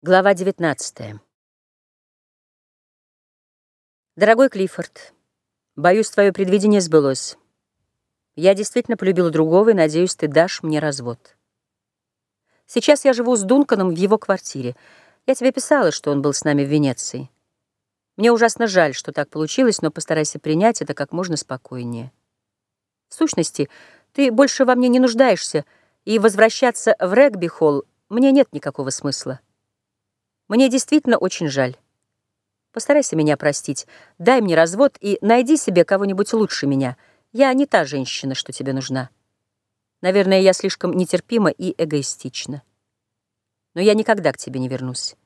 Глава 19 Дорогой Клиффорд, боюсь, твое предвидение сбылось. Я действительно полюбила другого, и, надеюсь, ты дашь мне развод. Сейчас я живу с Дунканом в его квартире. Я тебе писала, что он был с нами в Венеции. Мне ужасно жаль, что так получилось, но постарайся принять это как можно спокойнее. В сущности, ты больше во мне не нуждаешься, и возвращаться в регби-холл мне нет никакого смысла. Мне действительно очень жаль. Постарайся меня простить. Дай мне развод и найди себе кого-нибудь лучше меня. Я не та женщина, что тебе нужна. Наверное, я слишком нетерпима и эгоистична. Но я никогда к тебе не вернусь.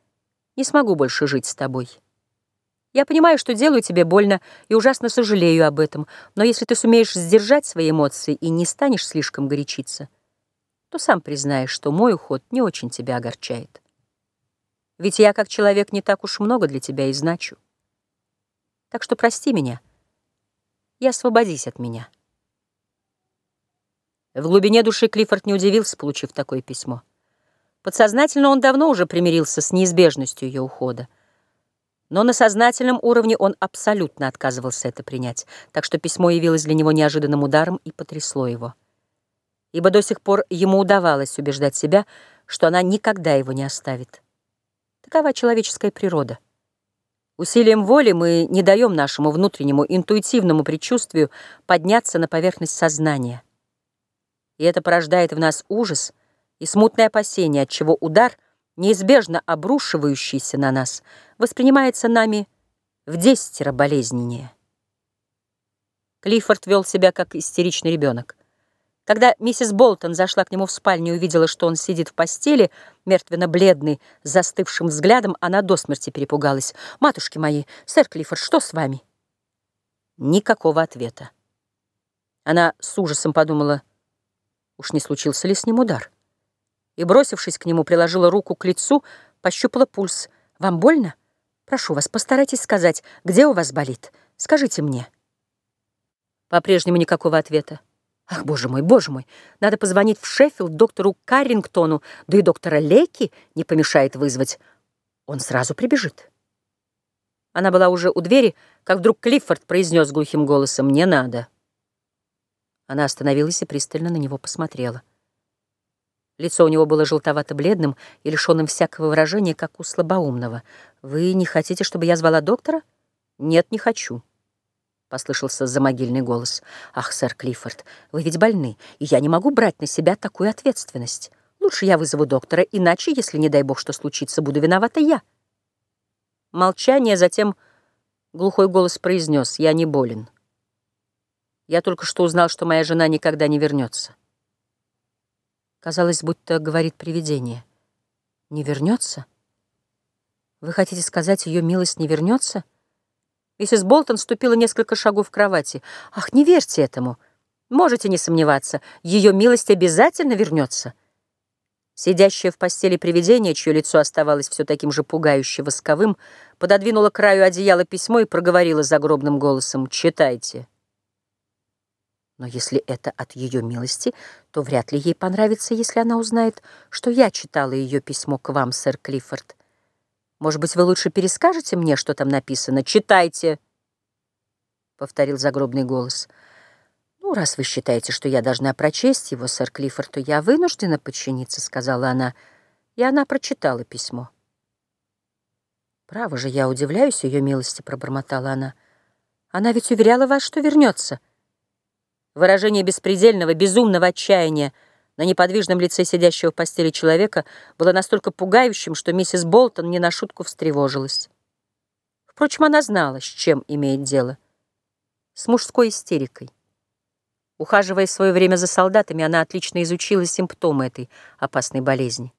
Не смогу больше жить с тобой. Я понимаю, что делаю тебе больно и ужасно сожалею об этом, но если ты сумеешь сдержать свои эмоции и не станешь слишком горячиться, то сам признаешь, что мой уход не очень тебя огорчает. Ведь я, как человек, не так уж много для тебя и значу. Так что прости меня и освободись от меня. В глубине души Клиффорд не удивился, получив такое письмо. Подсознательно он давно уже примирился с неизбежностью ее ухода. Но на сознательном уровне он абсолютно отказывался это принять, так что письмо явилось для него неожиданным ударом и потрясло его. Ибо до сих пор ему удавалось убеждать себя, что она никогда его не оставит. Такова человеческая природа. Усилием воли мы не даем нашему внутреннему интуитивному предчувствию подняться на поверхность сознания. И это порождает в нас ужас и смутное опасение, от чего удар, неизбежно обрушивающийся на нас, воспринимается нами в десятеро болезненнее. Клиффорд вел себя как истеричный ребенок. Когда миссис Болтон зашла к нему в спальню и увидела, что он сидит в постели, мертвенно-бледный, с застывшим взглядом, она до смерти перепугалась. «Матушки мои, сэр Клиффорд, что с вами?» Никакого ответа. Она с ужасом подумала, уж не случился ли с ним удар. И, бросившись к нему, приложила руку к лицу, пощупала пульс. «Вам больно? Прошу вас, постарайтесь сказать, где у вас болит. Скажите мне». По-прежнему никакого ответа. Ах, боже мой, боже мой, надо позвонить в Шеффилд доктору Каррингтону, да и доктора Леки не помешает вызвать. Он сразу прибежит. Она была уже у двери, как вдруг Клиффорд произнес глухим голосом «Не надо». Она остановилась и пристально на него посмотрела. Лицо у него было желтовато-бледным и лишенным всякого выражения, как у слабоумного. «Вы не хотите, чтобы я звала доктора?» «Нет, не хочу» послышался замогильный голос. «Ах, сэр Клиффорд, вы ведь больны, и я не могу брать на себя такую ответственность. Лучше я вызову доктора, иначе, если, не дай бог, что случится, буду виновата я». Молчание, затем глухой голос произнес «Я не болен». Я только что узнал, что моя жена никогда не вернется. Казалось, будто говорит привидение. «Не вернется? Вы хотите сказать, ее милость не вернется?» Миссис Болтон ступила несколько шагов в кровати. «Ах, не верьте этому! Можете не сомневаться, ее милость обязательно вернется!» Сидящее в постели привидение, чье лицо оставалось все таким же пугающе восковым, пододвинула к краю одеяла письмо и проговорила загробным голосом «Читайте». Но если это от ее милости, то вряд ли ей понравится, если она узнает, что я читала ее письмо к вам, сэр Клиффорд. Может быть, вы лучше перескажете мне, что там написано? Читайте!» Повторил загробный голос. «Ну, раз вы считаете, что я должна прочесть его, сэр Клиффорд, то я вынуждена подчиниться», — сказала она. И она прочитала письмо. «Право же, я удивляюсь ее милости», — пробормотала она. «Она ведь уверяла вас, что вернется». Выражение беспредельного, безумного отчаяния — на неподвижном лице сидящего в постели человека было настолько пугающим, что миссис Болтон не на шутку встревожилась. Впрочем, она знала, с чем имеет дело. С мужской истерикой. Ухаживая в свое время за солдатами, она отлично изучила симптомы этой опасной болезни.